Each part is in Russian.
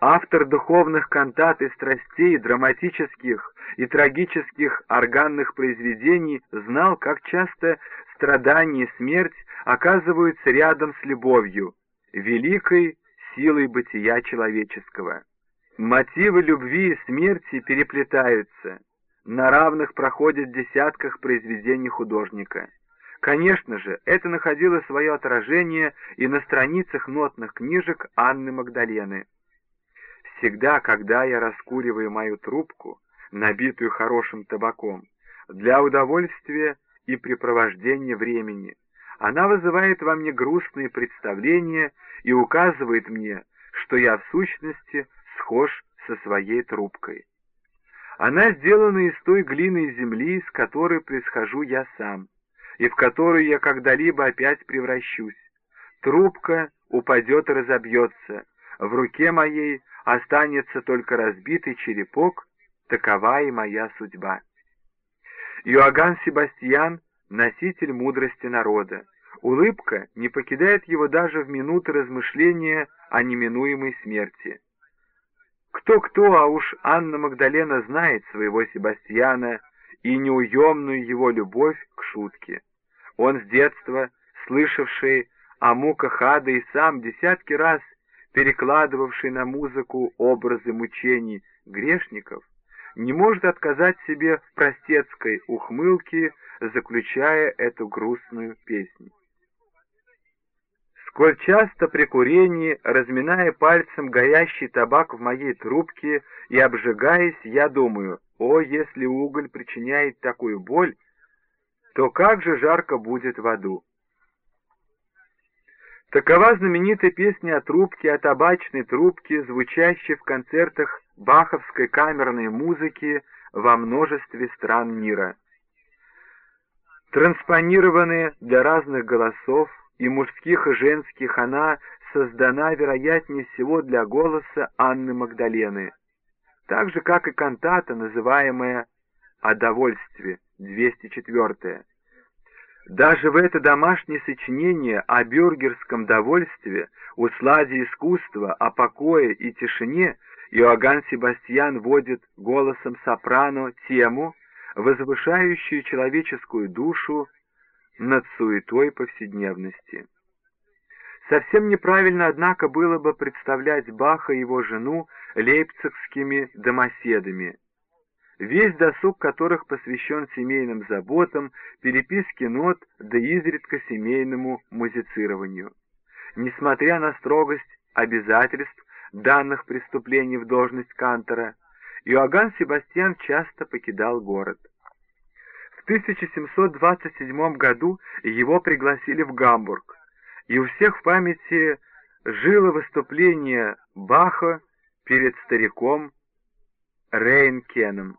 Автор духовных кантат и страстей, драматических и трагических органных произведений знал, как часто страдание и смерть оказываются рядом с любовью, великой силой бытия человеческого. Мотивы любви и смерти переплетаются, на равных проходят в десятках произведений художника. Конечно же, это находило свое отражение и на страницах нотных книжек Анны Магдалены. Всегда, когда я раскуриваю мою трубку, набитую хорошим табаком, для удовольствия и препровождения времени, она вызывает во мне грустные представления и указывает мне, что я в сущности схож со своей трубкой. Она сделана из той глины и земли, из которой происхожу я сам, и в которую я когда-либо опять превращусь. Трубка упадет и разобьется, в руке моей останется только разбитый черепок, такова и моя судьба. Иоганн Себастьян — носитель мудрости народа. Улыбка не покидает его даже в минуты размышления о неминуемой смерти. Кто-кто, а уж Анна Магдалена знает своего Себастьяна и неуемную его любовь к шутке. Он с детства, слышавший о муках ада и сам десятки раз перекладывавший на музыку образы мучений грешников, не может отказать себе в простецкой ухмылке, заключая эту грустную песню. Сколь часто при курении, разминая пальцем горящий табак в моей трубке и обжигаясь, я думаю, о, если уголь причиняет такую боль, то как же жарко будет в аду. Такова знаменитая песня о трубке, о табачной трубке, звучащей в концертах баховской камерной музыки во множестве стран мира. Транспонированная для разных голосов, и мужских, и женских, она создана, вероятнее всего, для голоса Анны Магдалены, так же, как и кантата, называемая «О довольстве», 204 даже в это домашнее сочинение о бюргерском довольстве, усладе искусства, о покое и тишине Иоганн Себастьян вводит голосом сопрано тему, возвышающую человеческую душу над суетой повседневности. Совсем неправильно, однако, было бы представлять Баха и его жену лейпцигскими домоседами, весь досуг которых посвящен семейным заботам, переписке нот, да изредка семейному музицированию. Несмотря на строгость обязательств, данных преступлений в должность кантора, Иоганн Себастьян часто покидал город. В 1727 году его пригласили в Гамбург, и у всех в памяти жило выступление Баха перед стариком Рейнкеном.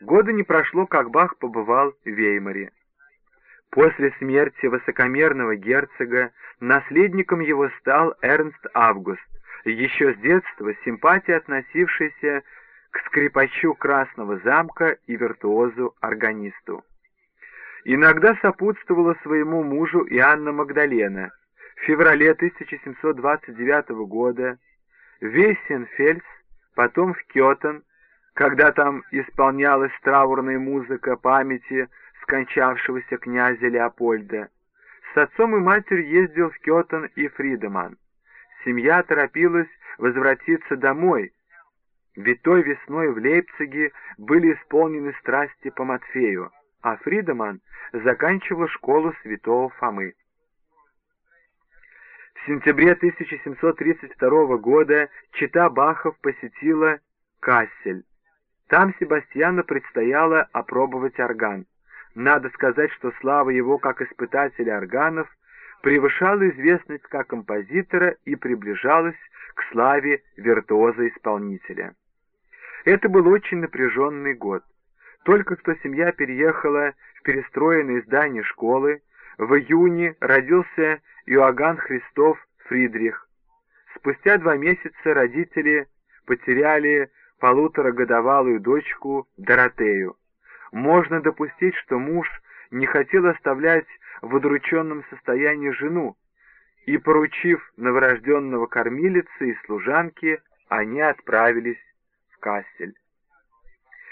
Года не прошло, как Бах побывал в Веймаре. После смерти высокомерного герцога наследником его стал Эрнст Август, еще с детства симпатия относившийся к скрипачу Красного замка и виртуозу-органисту. Иногда сопутствовала своему мужу и Анна Магдалена. В феврале 1729 года в Вейсенфельс, потом в Кётен, когда там исполнялась траурная музыка памяти скончавшегося князя Леопольда. С отцом и матерью ездил в Кётен и Фридеман. Семья торопилась возвратиться домой, ведь той весной в Лейпциге были исполнены страсти по Матфею, а Фридеман заканчивал школу святого Фомы. В сентябре 1732 года чита Бахов посетила Кассель. Там Себастьяну предстояло опробовать орган. Надо сказать, что слава его как испытателя органов превышала известность как композитора и приближалась к славе виртуоза-исполнителя. Это был очень напряженный год. Только что семья переехала в перестроенное здание школы, в июне родился Иоганн Христов Фридрих. Спустя два месяца родители потеряли полуторагодовалую дочку Доротею. Можно допустить, что муж не хотел оставлять в удрученном состоянии жену, и, поручив новорожденного кормилице и служанке, они отправились в Кассель.